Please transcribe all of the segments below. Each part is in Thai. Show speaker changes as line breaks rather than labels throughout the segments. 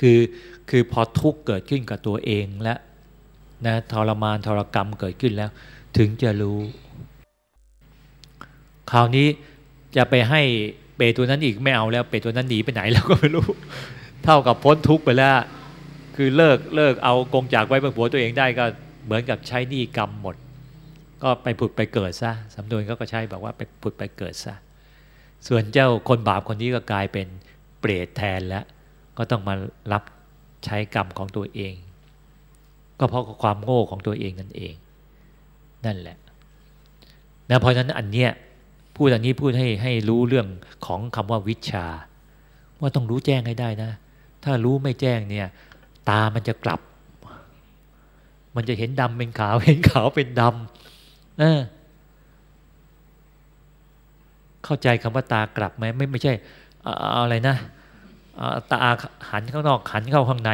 คือคือพอทุกข์เกิดขึ้นกับตัวเองและนะทรมานทรกรรมเกิดขึ้นแล้ว ถึงจะรู้ คราวนี้จะไปให้เปรตัวนั้นอีกไม่เอาแล้วเปรตัวนั้นหนีไปไหนแล้วก็ไม่รู้ เท่ากับพ้นทุกข์ไปแล้ว คือเลิกเลิกเอากงจากไว้บนหัวตัวเองได้ก็เหมือนกับใช้หนี้กรรมหมด ก็ไปผุดไปเกิดซะสำนวนเขาก็ใช้บอกว่าไปผุดไปเกิดซะส่วนเจ้าคนบาปคนนี้ก็กลายเป็นเปรตแทนแล้ว ก็ต้องมารับใช้กรรมของตัวเอง ก็เพราะความโง่ของตัวเองนั่นเอง นั่นแหละนะเพราะฉะนั้นอันเนี้ยพูดอันนี้พูดให้ให้รู้เรื่องของคำว่าวิชา ว่าต้องรู้แจ้งให้ได้นะ ถ้ารู้ไม่แจ้งเนี่ยตามันจะกลับ มันจะเห็นดำเป็นขาวเห็นขาวเป็นดำเออเข้าใจคำว่าตากลับไหมไม่ไม่ใช่อะไรนะ ตาหันข้างนอกหันเข้าข้างใน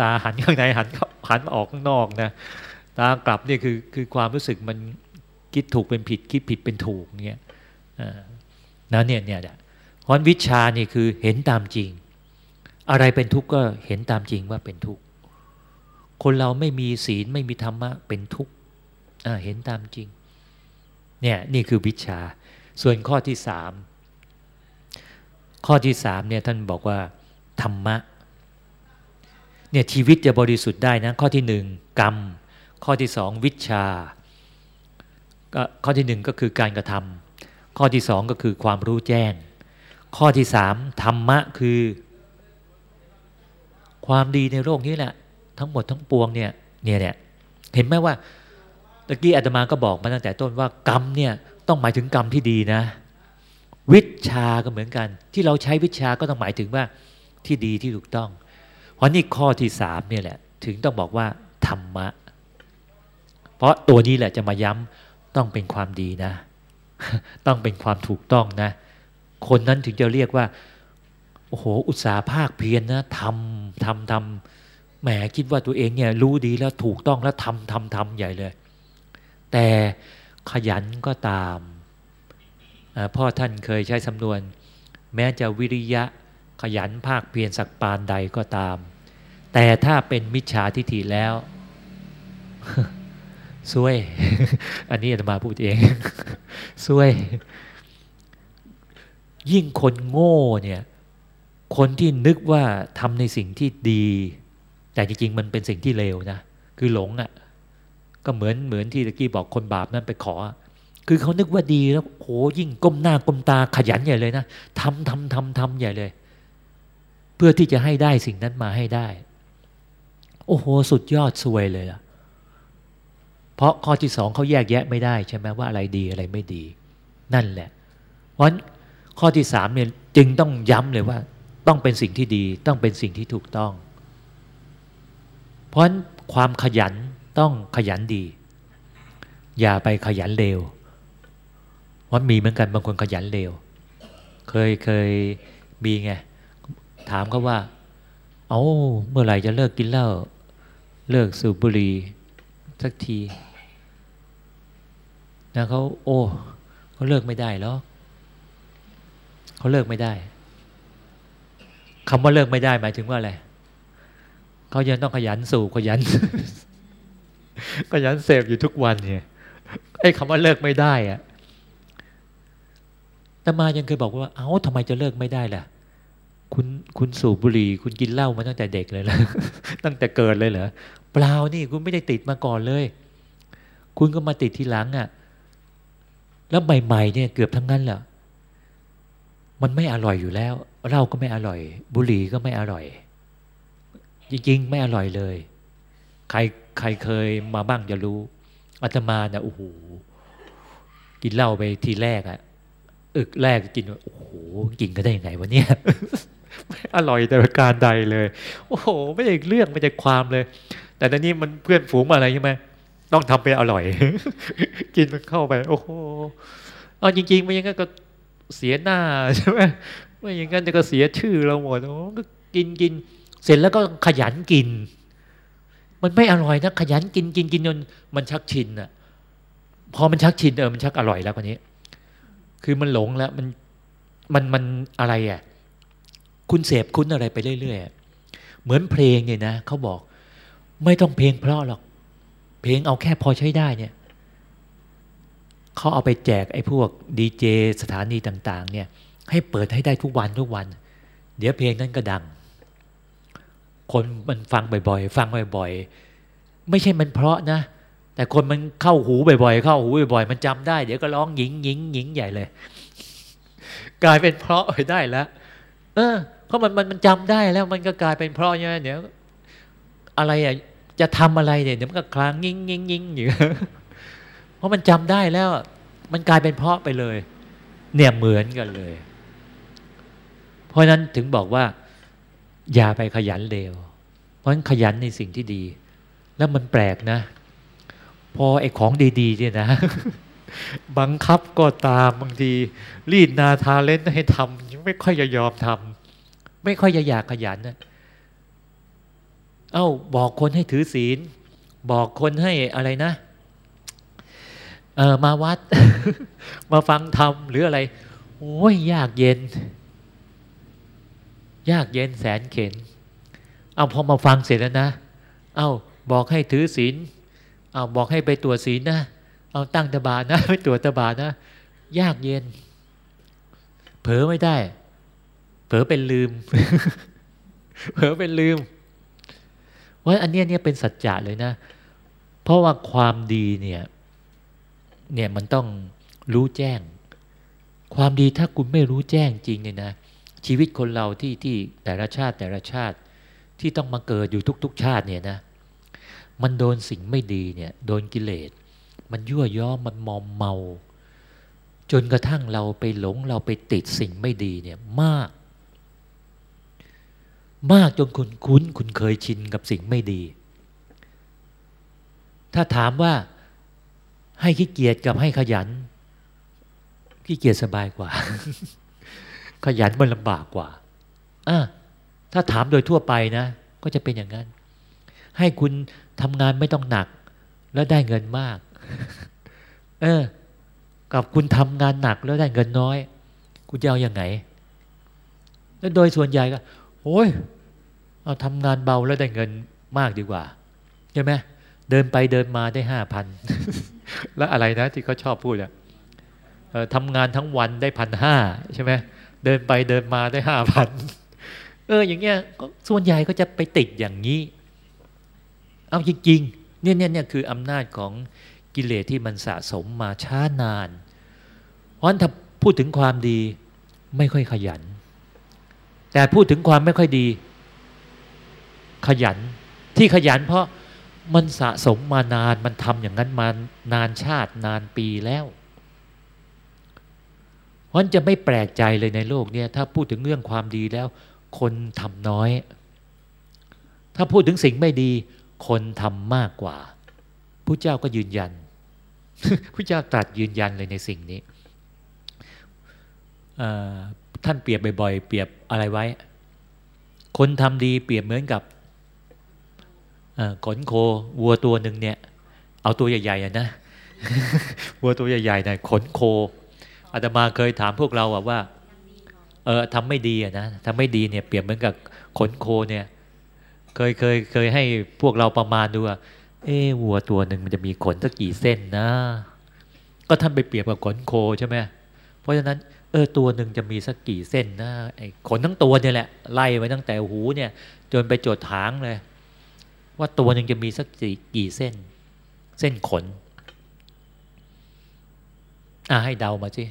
ตาหันข้างในหันหันออกข้างนอกนะตากลับนี่คือคือความรู้สึกมันคิดถูกเป็นผิดคิดผิดเป็นถูกเนี่ยนะเนี่ยเนี่ยเพราะวิชานี่คือเห็นตามจริง อะไรเป็นทุกข์ก็เห็นตามจริงว่าเป็นทุกข์คนเราไม่มีศีลไม่มีธรรมะเป็นทุกข์เห็นตามจริงเนี่ยนี่คือวิชาส่วนข้อที่สาม ข้อที่สามเนี่ยท่านบอกว่าธรรมะเนี่ยชีวิตจะบริสุทธิ์ได้นะข้อที่หนึ่งกรรม ข้อที่สองวิชาก็ข้อที่หนึ่งก็คือการกระทำข้อที่สองก็คือความรู้แจ้ง ข้อที่สามธรรมะคือ ความดีในโลกนี้แหละ ทั้งหมดทั้งปวงเนี่ยเนี่ยเนี่ยเห็นไหมว่าตะกี้อาตมาก็บอกมาตั้งแต่ต้นว่ากรรมเนี่ยต้องหมายถึงกรรมที่ดีนะ วิชาก็เหมือนกัน ที่เราใช้วิชาก็ต้องหมายถึงว่าที่ดีที่ถูกต้อง เพราะนี่ข้อที่สามเนี่ยแหละ ถึงต้องบอกว่าธรรมะ เพราะตัวนี้แหละจะมาย้ำต้องเป็นความดีนะ ต้องเป็นความถูกต้องนะ คนนั้นถึงจะเรียกว่าโอ้โหอุตสาหภาคเพียรนนะทำทำทำแหมคิดว่าตัวเองเนี่ยรู้ดีแล้วถูกต้องแล้วทำทำทำใหญ่เลย แต่ขยันก็ตาม พ่อท่านเคยใช้สำนวน แม้จะวิริยะขยันภาคเพียรสักปานใดก็ตาม แต่ถ้าเป็นมิจฉาทิฏฐิแล้วซวย อันนี้อาตมาพูดเองซวย ยิ่งคนโง่เนี่ย คนที่นึกว่าทำในสิ่งที่ดี แต่จริงๆ มันเป็นสิ่งที่เลวนะ คือหลงอะ่ะ ก็เหมือนเหมือนที่ตะกี้บอกคนบาปนั้นไปขอ คือเขานึกว่าดีแล้วโหยิ่งก้มหน้าก้มตาขยันใหญ่เลยนะทำทำทำทำใหญ่เลย เพื่อที่จะให้ได้สิ่งนั้นมาให้ได้ โอ้โห สุดยอดสวยเลยล่ะเพราะข้อที่สองเขาแยกแยะไม่ได้ใช่ไหมว่าอะไรดีอะไรไม่ดี นั่นแหละ เพราะข้อที่สามเนี่ยจึงต้องย้ำเลยว่า ต้องเป็นสิ่งที่ดี ต้องเป็นสิ่งที่ถูกต้อง เพราะความขยันต้องขยันดี อย่าไปขยันเลว ว่ามีเหมือนกันบางคนขยันเร็วเคยเคยมีไงถามเขาว่า เอาเมื่อไหร่จะเลิกกินเหล้าเลิกสูบบุหรี่สักทีนะเขาโอ้เขาเลิกไม่ได้แล้วเขาเลิกไม่ได้คำว่าเลิกไม่ได้หมายถึงว่าอะไรเขายังต้องขยันสูบขยันขยันเสพอยู่ทุกวันเนี่ยไอ้คำว่าเลิกไม่ได้อะ ตมายังเคยบอกว่า เอา้าทำไมจะเลิกไม่ได้ล่ะ คุณคุณสูบบุหรี่ คุณกินเหล้ามาตั้งแต่เด็กเลยเหรอตั้งแต่เกิดเลยเหรอเปล่านี่คุณไม่ได้ติดมาก่อนเลย คุณก็มาติดทีหลังอะ่ะ แล้วใหม่ๆเนี่ยเกือบทั้งนั้นแหละมันไม่อร่อยอยู่แล้วเหล้าก็ไม่อร่อย บุหรี่ก็ไม่อร่อย จริงๆ ไม่อร่อยเลย ใครใครเคยมาบ้างจะรู้อาตมาเนี่ยโอ้โหกินเหล้าไปทีแรกอะ อึกแรกกินโอ้โหกินก็ได้ยังไงวะเนี่ยอร่อยแต่ประการใดเลย โอ้โห ไม่ใช่เรื่องไม่ใช่ความเลย แต่ตอนนี้มันเพื่อนฝูงมาอะไรใช่ไหมต้องทำไปอร่อย กินมันเข้าไป โอ้โหเอาจริงๆไม่อย่างนั้นก็เสียหน้าใช่ไหมไม่อย่างนั้นจะก็เสียชื่อเราหมดโอ้ก็กินกินเสร็จแล้วก็ขยันกิน มันไม่อร่อยนะขยันกินกินกินจนมันชักชินอะพอมันชักชินเออมันชักอร่อยแล้วคนนี้ คือมันหลงแล้วมันมันมันอะไรอะคุณเสพคุณอะไรไปเรื่อยๆเหมือนเพลงเนี่ยนะเขาบอก ไม่ต้องเพลงเพราะหรอก เพลงเอาแค่พอใช้ได้เนี่ยเขาเอาไปแจกไอ้พวกดีเจสถานีต่าง ๆ เนี่ยให้เปิดให้ได้ทุกวันทุกวัน เดี๋ยวเพลงนั้นก็ดัง คนมันฟังบ่อยๆ ฟังบ่อยๆ ไม่ใช่มันเพราะนะ แต่คนมันเข้าหูบ่อยๆเข้าหูบ่อยๆมันจำได้ เดี๋ยวก็ร้องหญิงหญิงหญิงใหญ่เลย กลายเป็นเพราะไปได้แล้ว เออเพราะมันมันมันจำได้แล้วมันก็กลายเป็นเพราะใช่ไหมเดี๋ยวอะไรอะจะทำอะไรเนี่ยเดี๋ยวมันก็คลางยิงยิงยิงอยู่เพราะมันจำได้แล้ว มันกลายเป็นเพราะไปเลย เนี่ยเหมือนกันเลย เพราะนั้นถึงบอกว่า อย่าไปขยันเร็วเพราะฉะนั้นขยันในสิ่งที่ดี แล้วมันแปลกนะ พอไอ้ของดีๆเนี่ยนะ บังคับก็ตามบางทีรีดนาทาเล่นให้ทำไม่ค่อยจะยอมทำไม่ค่อยจะอยากขยันนะเอ้าบอกคนให้ถือศีล บอกคนให้อะไรนะเออมาวัด มาฟังธรรมหรืออะไร โอ้ยยากเย็น ยากเย็นแสนเข็น เอาพอมาฟังเสร็จแล้วนะ เอาบอกให้ถือศีล เอาบอกให้ไปตรวจศีลนะ เอาตั้งตบานะไปตรวจตบานะ ยากเย็น เผลอไม่ได้ เผลอเป็นลืม เผลอเป็นลืมว่าอันเนี้ยเนี่ยเป็นสัจจะเลยนะ เพราะว่าความดีเนี่ย เนี่ยมันต้องรู้แจ้ง ความดีถ้าคุณไม่รู้แจ้งจริงเนี่ยนะชีวิตคนเราที่ที่แต่ละชาติแต่ละชาติที่ต้องมาเกิดอยู่ทุก ๆ ชาติเนี่ยนะ มันโดนสิ่งไม่ดีเนี่ยโดนกิเลส มันยั่วย้อมมันมอมเมา จนกระทั่งเราไปหลงเราไปติดสิ่งไม่ดีเนี่ยมาก มากจนคุณคุ้นคุณเคยชินกับสิ่งไม่ดี ถ้าถามว่าให้ขี้เกียจกับให้ขยันขี้เกียจสบายกว่า ขยันมันลำบากกว่าอะถ้าถามโดยทั่วไปนะ ก็จะเป็นอย่างนั้น ให้คุณทำงานไม่ต้องหนัก แล้วได้เงินมาก เออ กับคุณทำงานหนักแล้วได้เงินน้อย คุณจะเอาอย่างไงแล้วโดยส่วนใหญ่ก็โอ้ยเอาทำงานเบาแล้วได้เงินมากดีกว่าใช่ไหมเดินไปเดินมาได้ห้าพันแล้วอะไรนะที่เขาชอบพูดอะทำงานทั้งวันได้พันห้าใช่ไหมเดินไปเดินมาได้ห้าพันเอออย่างเงี้ยส่วนใหญ่ก็จะไปติดอย่างนี้ เอาจริงๆเนี่ยเนี่ยเนี่ยคืออำนาจของกิเลสที่มันสะสมมาช้านาน เพราะฉะนั้นถ้าพูดถึงความดีไม่ค่อยขยัน แต่พูดถึงความไม่ค่อยดี ขยันที่ขยันเพราะมันสะสมมานานมันทำอย่างนั้นมานานชาตินานปีแล้วเพราะจะไม่แปลกใจเลยในโลกเนี้ถ้าพูดถึงเรื่องความดีแล้ว คนทำน้อย ถ้าพูดถึงสิ่งไม่ดี คนทำมากกว่าผู้เจ้าก็ยืนยันผู้เจ้าตรัสยืนยันเลยในสิ่งนี้ท่านเปรียบบ่อยๆ เปรียบอะไรไว้ คนทำดีเปรียบเหมือนกับขนโควัวตัวหนึ่งเนี่ย เอาตัวใหญ่ๆนะวัวตัวใหญ่ๆนะขนโคอาตมาเคยถามพวกเราว่า เออทำไม่ดีอะนะทำไม่ดีเนี่ยเปรียบเหมือนกับขนโคเนี่ย เคยเคยเคยให้พวกเราประมาณดูว่าเออวัวตัวหนึ่งมันจะมีขนสักกี่เส้นนะ ก็ท่านไปเปรียบกับขนโคใช่ไหมเพราะฉะนั้นเออตัวหนึ่งจะมีสักกี่เส้นนะไอ้ขนทั้งตัวเนี่ยแหละไล่ไว้ตั้งแต่หูเนี่ย จนไปจดหางเลย ว่าตัวหนึ่งจะมีสักกี่เส้น เส้นขนอ่าให้เดามาสิ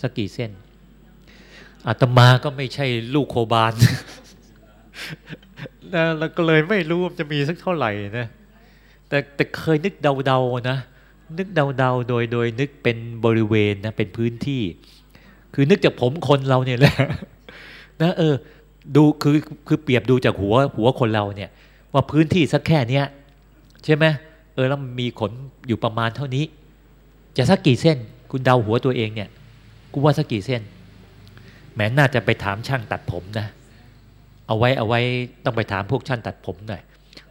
สักกี่เส้นอาตมาก็ไม่ใช่ลูกโคบาล แล้วก็เลยไม่รู้ว่าจะมีสักเท่าไหร่นะแต่แต่เคยนึกเดาๆนะ นึกเดาๆโดยโดยนึกเป็นบริเวณนะเป็นพื้นที่ คือนึกจากผมคนเราเนี่ยแหละนะเออดูคือคือเปรียบดูจากหัวหัวคนเราเนี่ย ว่าพื้นที่สักแค่เนี้ยใช่ไหมเออแล้วมีขนอยู่ประมาณเท่านี้ จะสักกี่เส้น คุณเดาหัวตัวเองเนี่ยกูว่าสักกี่เส้นแม้น่าจะไปถามช่างตัดผมนะ เอาไว้เอาไว้ต้องไปถามพวกช่างตัดผมหน่อย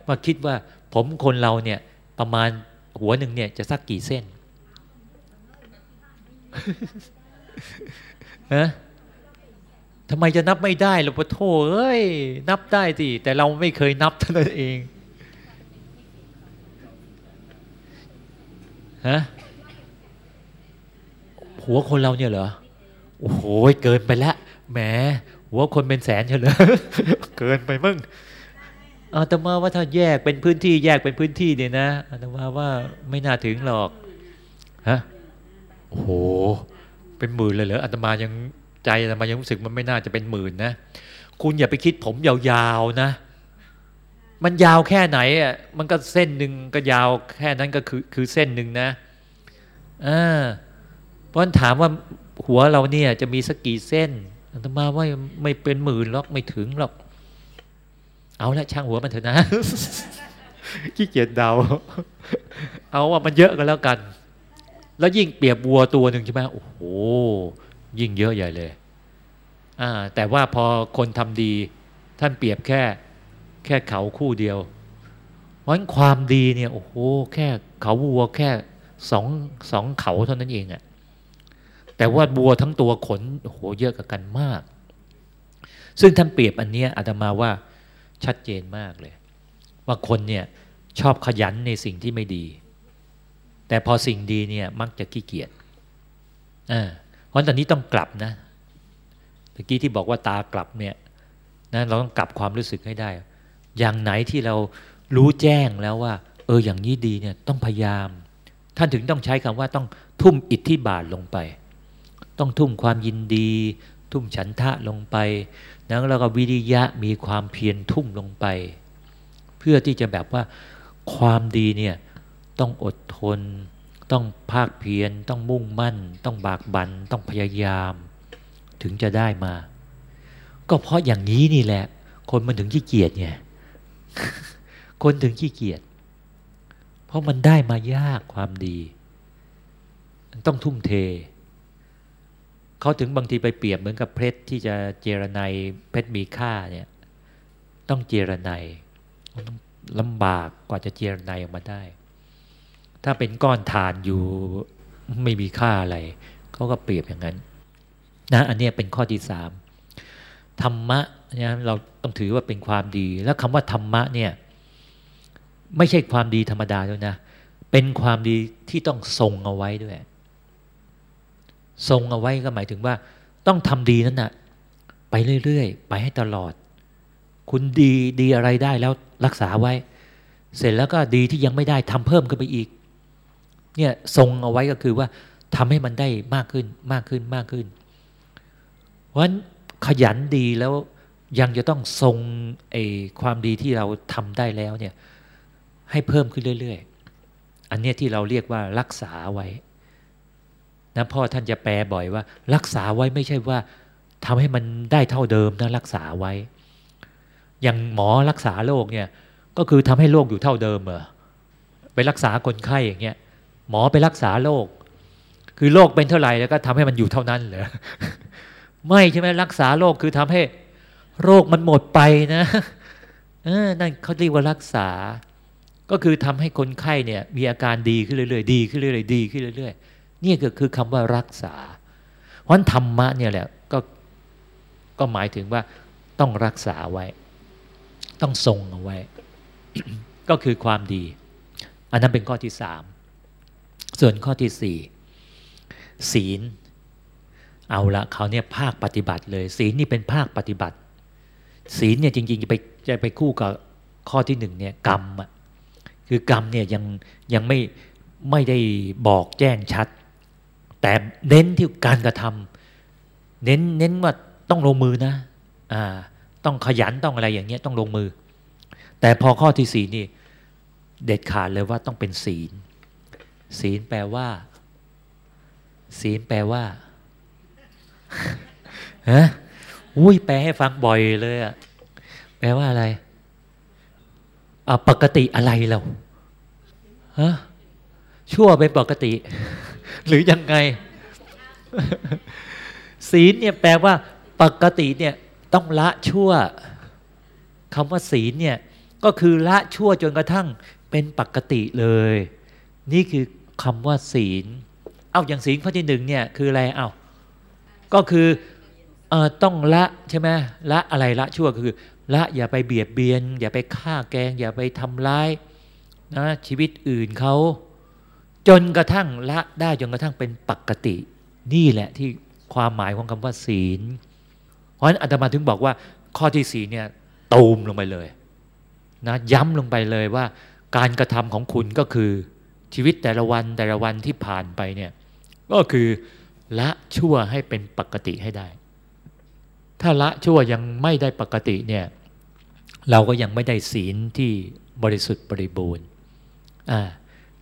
ว่าคิดว่าผมคนเราเนี่ยประมาณหัวหนึ่งเนี่ยจะสักกี่เส้นฮะทำไมจะนับไม่ได้ล่ะพะโทเอ้ย นับได้สิ แต่เราไม่เคยนับเท่านั้นเองฮะหัวคนเราเนี่ยเหรอ โอ้โห เกินไปแล้วแหม หัวคนเป็นแสนเฉลยเกินไปมึงอาตมาว่าถ้าแยกเป็นพื้นที่แยกเป็นพื้นที่เนี่ยนะอาตมาว่าไม่น่าถึงหรอกฮะโอ้โหเป็นหมื่นเลยเหรออาตมายังใจอาตมายังรู้สึกมันไม่น่าจะเป็นหมื่นนะคุณอย่าไปคิดผมยาวๆนะ มันยาวแค่ไหนอะมันก็เส้นหนึ่งก็ยาวแค่นั้นก็คือคือเส้นหนึ่งนะอ่าเพราะถามว่าหัวเราเนี่ยจะมีสักกี่เส้น อาตมาว่าไม่เป็นหมื่นหรอกไม่ถึงหรอก เอาละช่างหัวมันเถอะนะขี้เกียจเดา เอาว่ามันเยอะกันแล้วกัน แล้วยิ่งเปรียบวัวตัวหนึ่งใช่ไหมโอ้โหยิ่งเยอะใหญ่เลยอ่าแต่ว่าพอคนทำดี ท่านเปรียบแค่ แค่เขาคู่เดียวเพราะความดีเนี่ยโอ้โหแค่เขาวัวแค่สองสองเขาเท่านั้นเองอะ แต่ว่าบัวทั้งตัวขนโอ้โหเยอะกับกันมาก ซึ่งท่านเปรียบอันนี้อาตมาว่าชัดเจนมากเลย ว่าคนเนี่ยชอบขยันในสิ่งที่ไม่ดี แต่พอสิ่งดีเนี่ยมักจะขี้เกียจอ่าเพราะตอนนี้ต้องกลับนะเมื่อกี้ที่บอกว่าตากลับเนี่ยนะเราต้องกลับความรู้สึกให้ได้ อย่างไหนที่เรารู้แจ้งแล้วว่า เอออย่างนี้ดีเนี่ยต้องพยายาม ท่านถึงต้องใช้คำว่าต้องทุ่มอิทธิบาทลงไป ต้องทุ่มความยินดี ทุ่มฉันทะลงไปนะแล้วก็วิริยะมีความเพียรทุ่มลงไป เพื่อที่จะแบบว่าความดีเนี่ยต้องอดทน ต้องภาคเพียรต้องมุ่งมั่น ต้องบากบันต้องพยายาม ถึงจะได้มา ก็เพราะอย่างนี้นี่แหละ คนมันถึงขี้เกียจไงคนถึงขี้เกียจเพราะมันได้มายากความดี ต้องทุ่มเท เขาถึงบางทีไปเปรียบเหมือนกับเพชรที่จะเจรไนเพชรมีค่าเนี่ยต้องเจรไนต้องลำบากกว่าจะเจรไนออกมาได้ ถ้าเป็นก้อนฐานอยู่ไม่มีค่าอะไรเขาก็เปรียบอย่างนั้นนะอันนี้เป็นข้อที่สามธรรมะเนี่ยเราต้องถือว่าเป็นความดี แล้วคำว่าธรรมะเนี่ยไม่ใช่ความดีธรรมดาด้วยนะ เป็นความดีที่ต้องทรงเอาไว้ด้วย ทรงเอาไว้ก็หมายถึงว่า ต้องทำดีนั่นนะไปเรื่อยๆ ไปให้ตลอด คุณดีดีอะไรได้แล้วรักษาไว้ เสร็จแล้วก็ดีที่ยังไม่ได้ทำเพิ่มขึ้นไปอีกเนี่ยทรงเอาไว้ก็คือว่าทำให้มันได้มากขึ้นมากขึ้นมากขึ้น เพราะฉะนั้นขยันดีแล้วยังจะต้องทรงไอความดีที่เราทำได้แล้วเนี่ยให้เพิ่มขึ้นเรื่อย ๆ อันนี้ที่เราเรียกว่ารักษาไว้ นะพ่อท่านจะแปลบ่อยว่า รักษาไว้ไม่ใช่ว่าทำให้มันได้เท่าเดิมนะรักษาไว้ อย่างหมอรักษาโรคเนี่ยก็คือทำให้โรคอยู่เท่าเดิมเหรอไปรักษาคนไข้อย่างเงี้ยหมอไปรักษาโรคคือโรคเป็นเท่าไหร่แล้วก็ทำให้มันอยู่เท่านั้นเหรอไม่ใช่ไหมรักษาโรคคือทำให้โรคมันหมดไปนะเออนั่นเขาเรียกว่ารักษา ก็คือทำให้คนไข้เนี่ย มีอาการดีขึ้นเรื่อยๆดีขึ้นเรื่อยๆดีขึ้นเรื่อยๆ นี่ก็คือคำว่ารักษา เพราะธรรมะเนี่ยแหละก็ก็หมายถึงว่าต้องรักษาไว้ ต้องทรงเอาไว้ ก็คือความดี อันนั้นเป็นข้อที่สามส่วนข้อที่สี่ศีล เอาละเขาเนี่ยภาคปฏิบัติเลย ศีลนี่เป็นภาคปฏิบัติ ศีลเนี่ยจริงๆจะไปจะไปคู่กับข้อที่หนึ่งเนี่ยกรรมอะคือกรรมเนี่ยยังยังไม่ไม่ได้บอกแจ้งชัด แต่เน้นที่การกระทำเน้นเน้นว่าต้องลงมือนะอ่าต้องขยันต้องอะไรอย่างเงี้ยต้องลงมือ แต่พอข้อที่สี่นี่ เด็ดขาดเลยว่าต้องเป็นศีล ศีลแปลว่า ศีลแปลว่าฮะอุ้ยแปลให้ฟังบ่อยเลยอะแปลว่าอะไรอ่าปกติอะไรเราฮะชั่วเป็นปกติ หรือยังไง ศีลเนี่ยแปลว่า ปกติเนี่ยต้องละชั่วคำว่าศีลเนี่ยก็คือละชั่วจนกระทั่งเป็นปกติเลย นี่คือคำว่าศีล เอาอย่างศีลข้อที่หนึ่งเนี่ยคืออะไรเอาก็คือเอ่อต้องละใช่ไหมละอะไรละชั่วคือ ละอย่าไปเบียดเบียน อย่าไปฆ่าแกง อย่าไปทำร้ายนะชีวิตอื่นเขา จนกระทั่งละได้จนกระทั่งเป็นปกติ นี่แหละที่ความหมายของคำว่าศีล เพราะฉะนั้นอาตมาถึงบอกว่าข้อที่สีเนี่ยตูมลงไปเลยนะย้ำลงไปเลยว่า การกระทำของคุณก็คือชีวิตแต่ละวันแต่ละวันที่ผ่านไปเนี่ยก็คือละชั่วให้เป็นปกติให้ได้ ถ้าละชั่วยังไม่ได้ปกติเนี่ยเราก็ยังไม่ได้ศีลที่บริสุทธิ์บริบูรณ์อ่า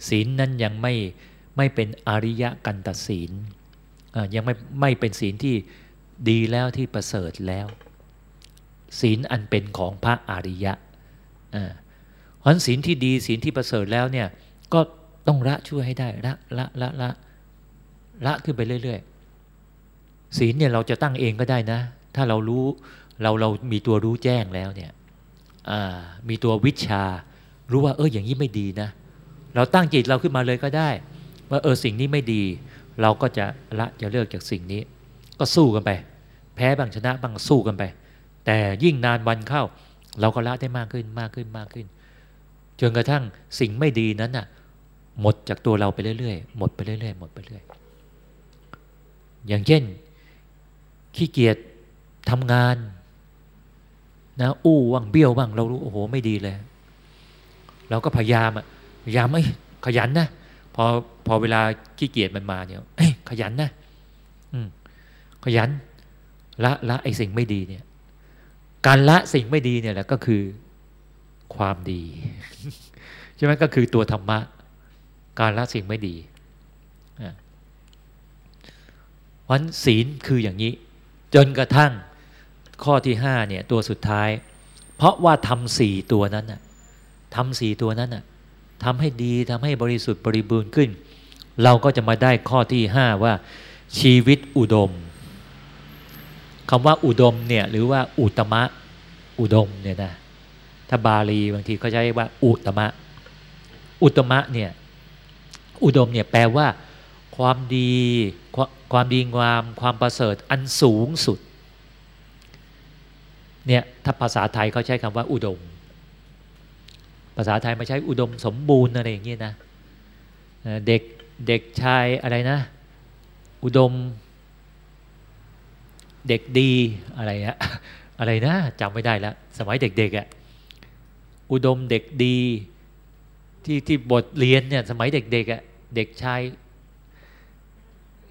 ศีลนั้นยังไม่ไม่เป็นอริยกันตศีลยังไม่ไม่เป็นศีลที่ดีแล้วที่ประเสริฐแล้ว ศีลอันเป็นของพระอริยะเพราะศีลที่ดีศีลที่ประเสริฐแล้วเนี่ยก็ต้องละช่วยให้ได้ละละละละละขึ้นไปเรื่อยๆศีลเนี่ยเราจะตั้งเองก็ได้นะ ถ้าเรารู้เราเรามีตัวรู้แจ้งแล้วเนี่ยมีตัววิชารู้ว่าเอออย่างนี้ไม่ดีนะ เราตั้งจิตเราขึ้นมาเลยก็ได้ ว่าเออสิ่งนี้ไม่ดี เราก็จะละจะเลิกจากสิ่งนี้ ก็สู้กันไป แพ้บ้างชนะบ้างสู้กันไป แต่ยิ่งนานวันเข้า เราก็ละได้มากขึ้นมากขึ้นมากขึ้นจนกระทั่งสิ่งไม่ดีนั้นน่ะหมดจากตัวเราไปเรื่อยๆหมดไปเรื่อยๆหมดไปเรื่อยอย่างเช่น ขี้เกียจทำงานนะอู้ว่างเบี้ยวบ้างเรารู้โอ้โหไม่ดีเลย เราก็พยายามอะ พยายามไอ้ยขยันนะพอพอเวลาขี้เกียจมันมาเนี่ยเอ้ยขยันนะอืมขยันละละไอ้สิ่งไม่ดีเนี่ย การละสิ่งไม่ดีเนี่ยแหละก็คือความดีใช่ไหมก็คือตัวธรรมะ การละสิ่งไม่ดีวันศีลคืออย่างนี้ จนกระทั่งข้อที่ห้าเนี่ยตัวสุดท้าย เพราะว่าทำสี่ตัวนั้นน่ะทำสี่ตัวนั้นน่ะ ทำให้ดีทำให้บริสุทธิ์บริบูรณ์ขึ้น เราก็จะมาได้ข้อที่ห้าว่า ชีวิตอุดมคำว่าอุดมเนี่ยหรือว่าอุตมะอุดมเนี่ยนะถ้าบาลีบางทีเขาใช้ว่า อุตมะ อุตมะเนี่ยอุดมเนี่ยแปลว่า ความดีความดีงามความประเสริฐอันสูงสุดเนี่ยถ้าภาษาไทยเขาใช้คำว่าอุดม ภาษาไทยไม่ใช้อุดมสมบูรณ์อะไรอย่างเงี้ยนะเด็กเด็กชายอะไรนะ อุดม เด็กดีอะไรอะอะไรนะจำไม่ได้แล้วสมัยเด็กๆอะ่ะอุดมเด็กดีที่ที่บทเรียนเนี่ยสมัยเด็กๆอะ่ะเด็กชาย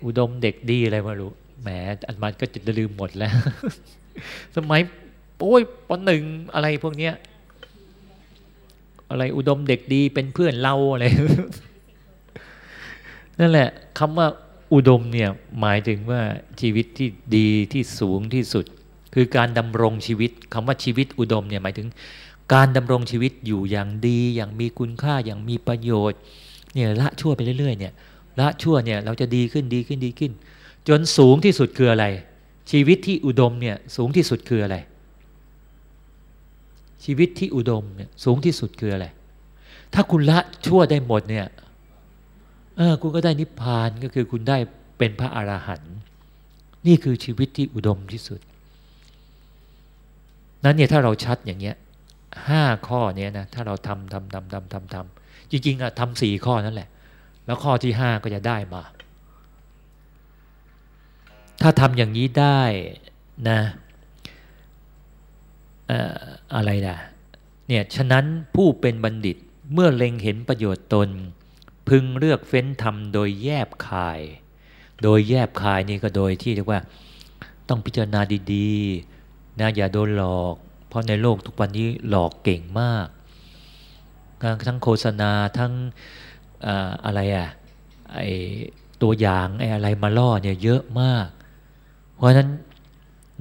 อุดมเด็กดีอะไรไมารู้แหมอันมันก็จะลืมหมดแล้ว สมัยโอ้ยปหนึ่งอะไรพวกเนี้ย อะไรอุดมเด็กดีเป็นเพื่อนเราอะไรนั่นแหละคำว่าอุดมเนี่ยหมายถึงว่าชีวิตที่ดีที่สูงที่สุด คือการดำรงชีวิตคำว่าชีวิตอุดมเนี่ยหมายถึง การดำรงชีวิตอยู่อย่างดีอย่างมีคุณค่าอย่างมีประโยชน์เนี่ยละชั่วไปเรื่อยๆเนี่ยละชั่วเนี่ยเราจะดีขึ้นดีขึ้นดีขึ้น จนสูงที่สุดคืออะไร ชีวิตที่อุดมเนี่ยสูงที่สุดคืออะไร ชีวิตที่อุดมเนี่ยสูงที่สุดคืออะไร ถ้าคุณละชั่วได้หมดเนี่ยเออคุณก็ได้นิพพานก็คือคุณได้เป็นพระอรหันต์นี่คือชีวิตที่อุดมที่สุด นั้นเนี่ยถ้าเราชัดอย่างเงี้ยห้าข้อเนี้ยนะถ้าเราทำทำทำทำทำทำจริงๆอะทำสี่ข้อนั่นแหละ แล้วข้อที่ห้าก็จะได้มา ถ้าทำอย่างนี้ได้นะ อะไรนะเนี่ยฉะนั้นผู้เป็นบัณฑิตเมื่อเล็งเห็นประโยชน์ตน พึงเลือกเฟ้นทำโดยแยบคาย โดยแยบคายนี่ก็โดยที่เรียกว่าต้องพิจารณาดีๆนะอย่าโดนหลอก เพราะในโลกทุกวันนี้หลอกเก่งมากทั้งโฆษณาทั้งอะไรอะไอตัวอย่างไออะไรมาล่อเนี่ยเยอะมาก เพราะฉะนั้น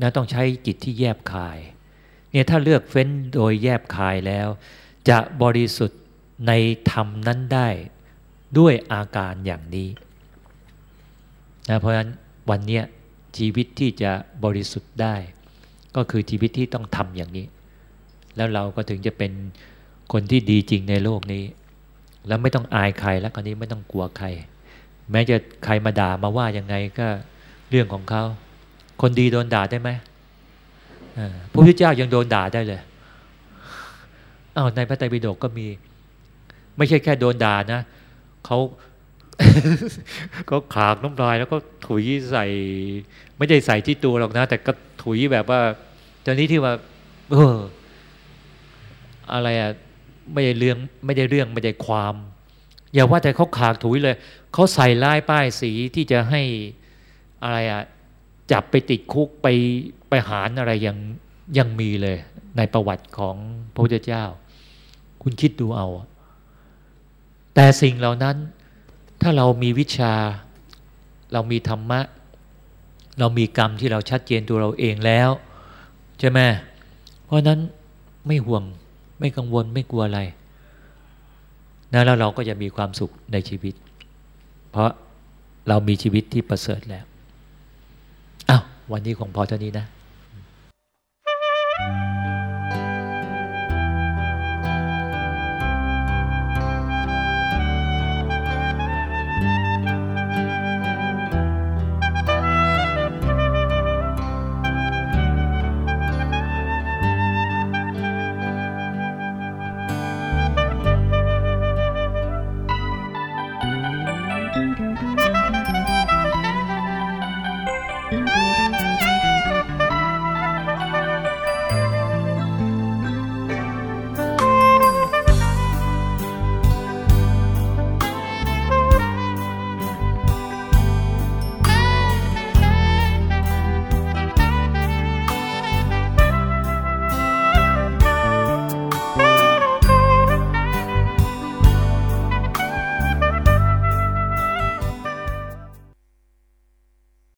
นะต้องใช้จิตที่แยบคาย เนี่ยถ้าเลือกเฟ้นโดยแยบคายแล้ว จะบริสุทธิ์ในธรรมนั้นได้ด้วยอาการอย่างนี้นะเพราะฉะนั้นวันนี้ชีวิตที่จะบริสุทธิ์ได้ ก็คือชีวิตที่ต้องทำอย่างนี้ แล้วเราก็ถึงจะเป็นคนที่ดีจริงในโลกนี้ แล้วไม่ต้องอายใครแล้วคนนี้ไม่ต้องกลัวใคร แม้จะใครมาด่ามาว่ายังไงก็เรื่องของเขา คนดีโดนด่าได้ไหม พระพุทธเจ้ายังโดนด่าได้เลยอ้าวในพระไตรปิฎกก็มี ไม่ใช่แค่โดนด่านะเขาก็ขากน้ำลายแล้วก็ถุยใส่ ไม่ได้ใส่ที่ตัวหรอกนะ แต่ก็ถุยแบบว่าตอนนี้ที่ว่าเอออะไรอะไม่ได้เรื่องไม่ได้เรื่องไม่ได้ความ อย่าว่าแต่เขาขากถุยเลยเขาใส่ลายป้ายสีที่จะให้อะไรอะ จับไปติดคุกไปไปหารอะไรยังยังมีเลย ในประวัติของพระพุทธเจ้า คุณคิดดูเอา แต่สิ่งเหล่านั้น ถ้าเรามีวิชา เรามีธรรมะ เรามีกรรมที่เราชัดเจนตัวเราเองแล้ว ใช่ไหมเพราะนั้นไม่ห่วงไม่กังวลไม่กลัวอะไรนะแล้วเราก็จะมีความสุขในชีวิต เพราะเรามีชีวิตที่ประเสริฐแล้วอ้าว วันนี้คงพอเท่านี้นะ thank you